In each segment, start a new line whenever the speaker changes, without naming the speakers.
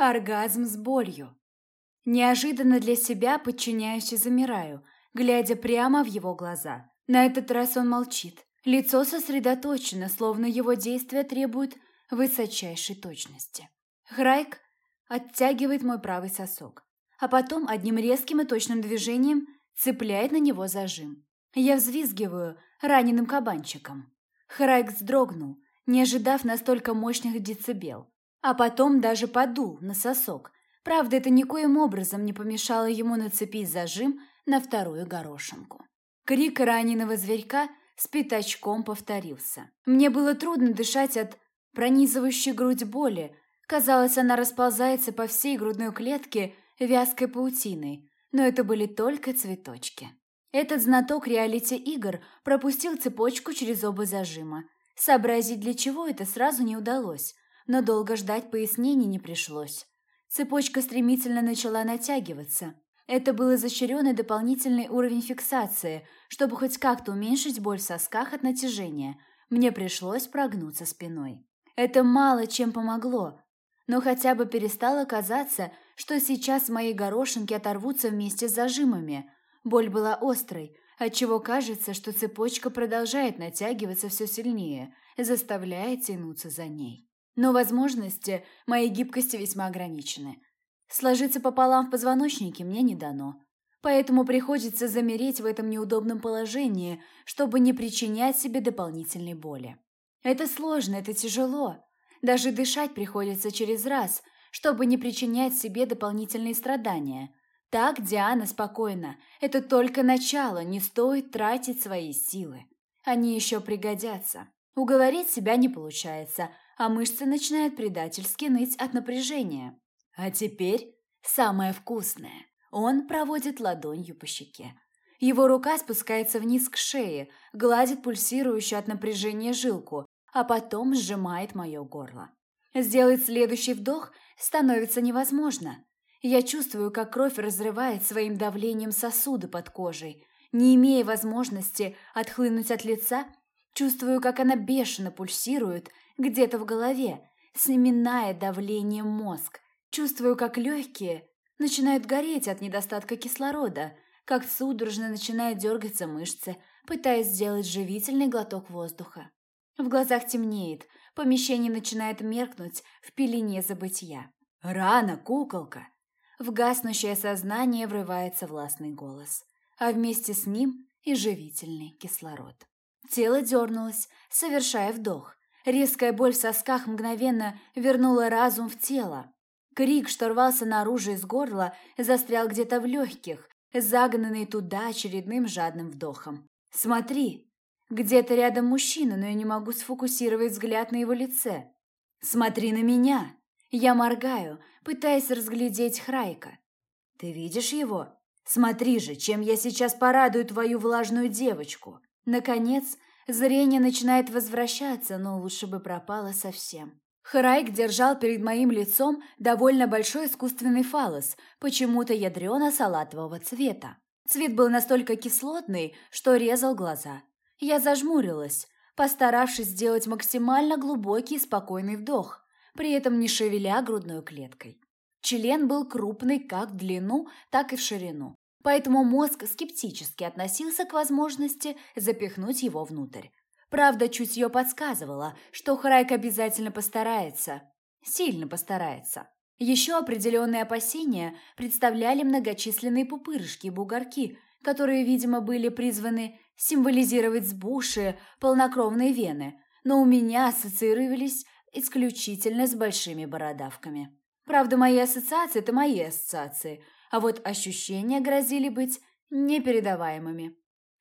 Оргазм с болью. Неожиданно для себя подчиняюсь и замираю, глядя прямо в его глаза. На этот раз он молчит. Лицо сосредоточено, словно его действия требуют высочайшей точности. Храйк оттягивает мой правый сосок, а потом одним резким и точным движением цепляет на него зажим. Я взвизгиваю раненым кабанчиком. Храйк вздрогнул, не ожидав настолько мощных децибел, а потом даже подул на сосок. Правда, это никоим образом не помешало ему нацепить зажим на вторую горошинку. Крик раненого зверька с пятачком повторился. Мне было трудно дышать от пронизывающей грудь боли. Казалось, она расползается по всей грудной клетке вязкой паутиной, но это были только цветочки. Этот знаток реалити-игр пропустил цепочку через оба зажима. Сообразить, для чего это, сразу не удалось, но долго ждать пояснений не пришлось. Цепочка стремительно начала натягиваться. Это был изощренный дополнительный уровень фиксации. Чтобы хоть как-то уменьшить боль в сосках от натяжения, мне пришлось прогнуться спиной. Это мало чем помогло, но хотя бы перестало казаться, что сейчас мои горошинки оторвутся вместе с зажимами – Боль была острой, отчего кажется, что цепочка продолжает натягиваться все сильнее, заставляя тянуться за ней. Но возможности моей гибкости весьма ограничены. Сложиться пополам в позвоночнике мне не дано. Поэтому приходится замереть в этом неудобном положении, чтобы не причинять себе дополнительной боли. Это сложно, это тяжело. Даже дышать приходится через раз, чтобы не причинять себе дополнительные страдания – так, Диана, спокойно. Это только начало, не стоит тратить свои силы. Они еще пригодятся. Уговорить себя не получается, а мышцы начинают предательски ныть от напряжения. А теперь самое вкусное. Он проводит ладонью по щеке. Его рука спускается вниз к шее, гладит пульсирующую от напряжения жилку, а потом сжимает мое горло. Сделать следующий вдох становится невозможно. Я чувствую, как кровь разрывает своим давлением сосуды под кожей. Не имея возможности отхлынуть от лица, чувствую, как она бешено пульсирует где-то в голове, сминая давлением мозг. Чувствую, как легкие начинают гореть от недостатка кислорода, как судорожно начинают дергаться мышцы, пытаясь сделать живительный глоток воздуха. В глазах темнеет, помещение начинает меркнуть в пелене забытия. «Рано, куколка!» В гаснущее сознание врывается властный голос, а вместе с ним и живительный кислород. Тело дернулось, совершая вдох. Резкая боль в сосках мгновенно вернула разум в тело. Крик, что рвался наружу из горла, застрял где-то в легких, загнанный туда очередным жадным вдохом. «Смотри!» Где-то рядом мужчина, но я не могу сфокусировать взгляд на его лице. «Смотри на меня!» Я моргаю, пытаясь разглядеть Храйка. «Ты видишь его? Смотри же, чем я сейчас порадую твою влажную девочку!» Наконец, зрение начинает возвращаться, но лучше бы пропало совсем. Храйк держал перед моим лицом довольно большой искусственный фалос, почему-то ядрено-салатового цвета. Цвет был настолько кислотный, что резал глаза. Я зажмурилась, постаравшись сделать максимально глубокий и спокойный вдох при этом не шевеля грудной клеткой. Член был крупный как в длину, так и в ширину, поэтому мозг скептически относился к возможности запихнуть его внутрь. Правда, чутье подсказывало, что Храйк обязательно постарается. Сильно постарается. Еще определенные опасения представляли многочисленные пупырышки и бугорки, которые, видимо, были призваны символизировать сбушие полнокровные вены, но у меня ассоциировались исключительно с большими бородавками. Правда, мои ассоциации – это мои ассоциации, а вот ощущения грозили быть непередаваемыми.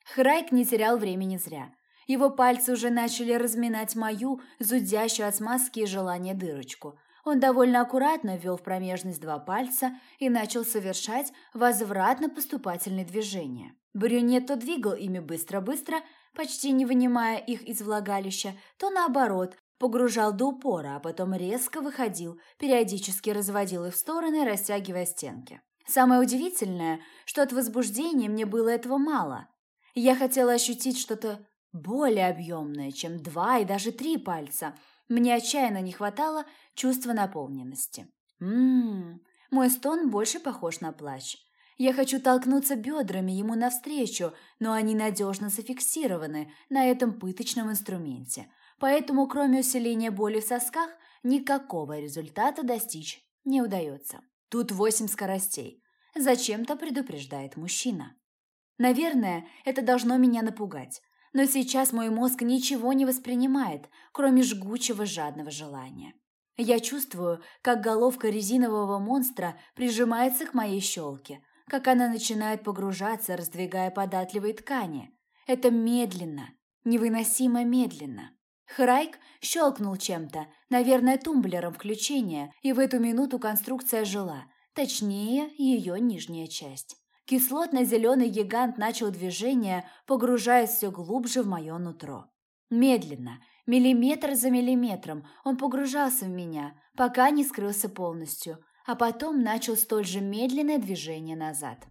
Храйк не терял времени зря. Его пальцы уже начали разминать мою, зудящую от смазки и желания дырочку. Он довольно аккуратно ввел в промежность два пальца и начал совершать возвратно-поступательные движения. Брюнет то двигал ими быстро-быстро, почти не вынимая их из влагалища, то наоборот, погружал до упора, а потом резко выходил, периодически разводил их в стороны, растягивая стенки. Самое удивительное, что от возбуждения мне было этого мало. Я хотела ощутить что-то более объемное, чем два и даже три пальца. Мне отчаянно не хватало чувства наполненности. Ммм, мой стон больше похож на плач. Я хочу толкнуться бедрами ему навстречу, но они надежно зафиксированы на этом пыточном инструменте. Поэтому, кроме усиления боли в сосках, никакого результата достичь не удается. Тут восемь скоростей. Зачем-то предупреждает мужчина. Наверное, это должно меня напугать. Но сейчас мой мозг ничего не воспринимает, кроме жгучего жадного желания. Я чувствую, как головка резинового монстра прижимается к моей щелке, как она начинает погружаться, раздвигая податливые ткани. Это медленно, невыносимо медленно. Храйк щелкнул чем-то, наверное, тумблером включения, и в эту минуту конструкция жила, точнее, ее нижняя часть. Кислотно-зеленый гигант начал движение, погружаясь все глубже в мое нутро. Медленно, миллиметр за миллиметром, он погружался в меня, пока не скрылся полностью, а потом начал столь же медленное движение назад.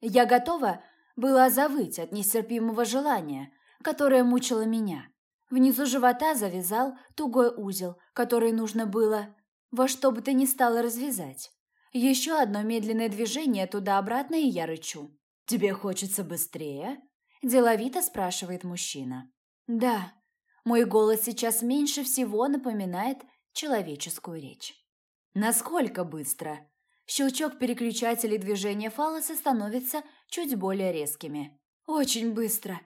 Я готова была завыть от нестерпимого желания, которое мучило меня. Внизу живота завязал тугой узел, который нужно было во что бы то ни стало развязать. Еще одно медленное движение туда-обратно, и я рычу. «Тебе хочется быстрее?» – деловито спрашивает мужчина. «Да». Мой голос сейчас меньше всего напоминает человеческую речь. «Насколько быстро?» Щелчок переключателей движения фалоса становится чуть более резкими. «Очень быстро»,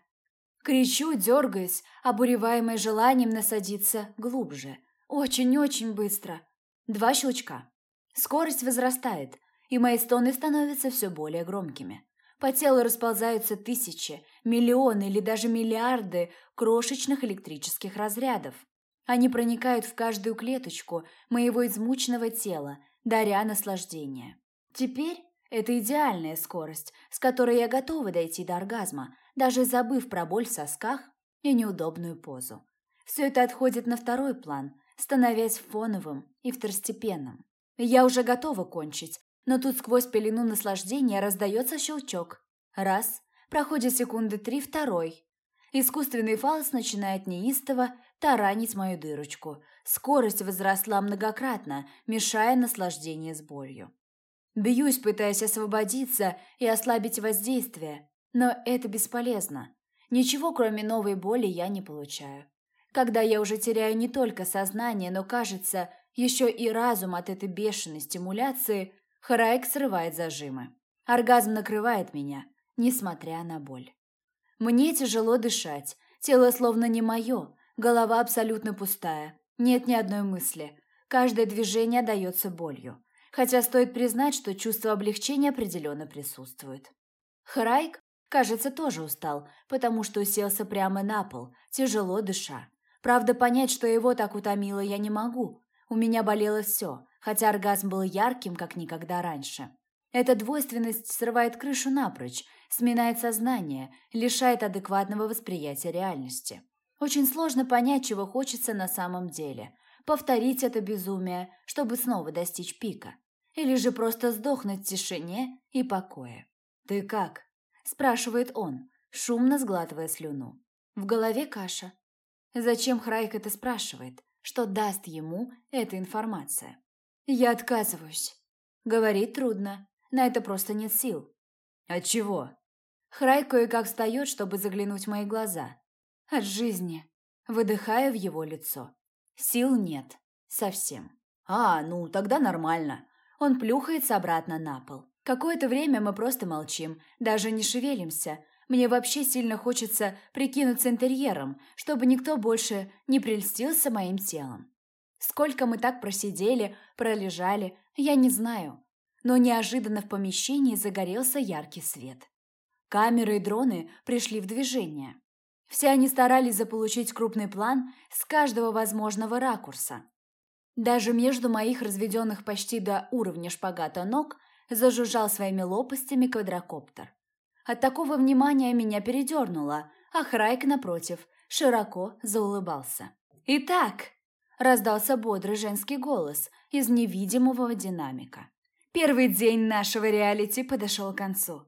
Кричу, дергаясь, обуреваемая желанием насадиться глубже. Очень-очень быстро. Два щелчка. Скорость возрастает, и мои стоны становятся все более громкими. По телу расползаются тысячи, миллионы или даже миллиарды крошечных электрических разрядов. Они проникают в каждую клеточку моего измученного тела, даря наслаждение. Теперь это идеальная скорость, с которой я готова дойти до оргазма, даже забыв про боль в сосках и неудобную позу. Все это отходит на второй план, становясь фоновым и второстепенным. Я уже готова кончить, но тут сквозь пелену наслаждения раздается щелчок. Раз, проходит секунды три, второй. Искусственный фалос начинает неистово таранить мою дырочку. Скорость возросла многократно, мешая наслаждение с болью. Бьюсь, пытаясь освободиться и ослабить воздействие, но это бесполезно. Ничего, кроме новой боли, я не получаю. Когда я уже теряю не только сознание, но, кажется, еще и разум от этой бешеной стимуляции, Харайк срывает зажимы. Оргазм накрывает меня, несмотря на боль. Мне тяжело дышать, тело словно не мое, голова абсолютно пустая, нет ни одной мысли. Каждое движение дается болью. Хотя стоит признать, что чувство облегчения определенно присутствует. Харайк Кажется, тоже устал, потому что уселся прямо на пол, тяжело дыша. Правда, понять, что его так утомило, я не могу. У меня болело все, хотя оргазм был ярким, как никогда раньше. Эта двойственность срывает крышу напрочь, сминает сознание, лишает адекватного восприятия реальности. Очень сложно понять, чего хочется на самом деле. Повторить это безумие, чтобы снова достичь пика. Или же просто сдохнуть в тишине и покое. «Ты как?» Спрашивает он, шумно сглатывая слюну. В голове каша. Зачем Храйк это спрашивает? Что даст ему эта информация? Я отказываюсь. Говорить трудно. На это просто нет сил. От чего? Храйк кое-как встает, чтобы заглянуть в мои глаза. От жизни. Выдыхая в его лицо. Сил нет. Совсем. А, ну, тогда нормально. Он плюхается обратно на пол. Какое-то время мы просто молчим, даже не шевелимся. Мне вообще сильно хочется прикинуться интерьером, чтобы никто больше не прельстился моим телом. Сколько мы так просидели, пролежали, я не знаю. Но неожиданно в помещении загорелся яркий свет. Камеры и дроны пришли в движение. Все они старались заполучить крупный план с каждого возможного ракурса. Даже между моих разведенных почти до уровня шпагата ног зажужжал своими лопастями квадрокоптер. От такого внимания меня передернуло, а Храйк, напротив, широко заулыбался. «Итак», – раздался бодрый женский голос из невидимого динамика. «Первый день нашего реалити подошел к концу.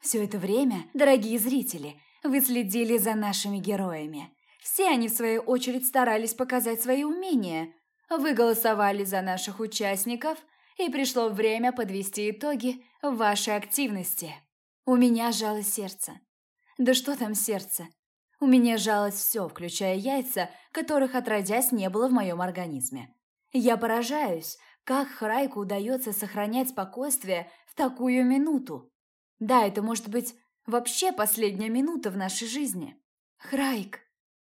Все это время, дорогие зрители, вы следили за нашими героями. Все они, в свою очередь, старались показать свои умения. Вы голосовали за наших участников – и пришло время подвести итоги вашей активности. У меня жало сердце. Да что там сердце? У меня жалось все, включая яйца, которых отродясь не было в моем организме. Я поражаюсь, как Храйку удается сохранять спокойствие в такую минуту. Да, это может быть вообще последняя минута в нашей жизни. Храйк.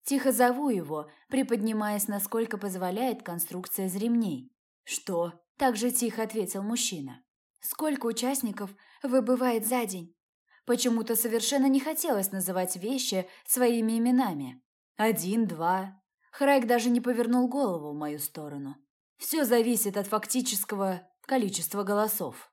Тихо зову его, приподнимаясь, насколько позволяет конструкция из ремней. «Что?» – так же тихо ответил мужчина. «Сколько участников выбывает за день?» Почему-то совершенно не хотелось называть вещи своими именами. Один, два. Храйк даже не повернул голову в мою сторону. Все зависит от фактического количества голосов.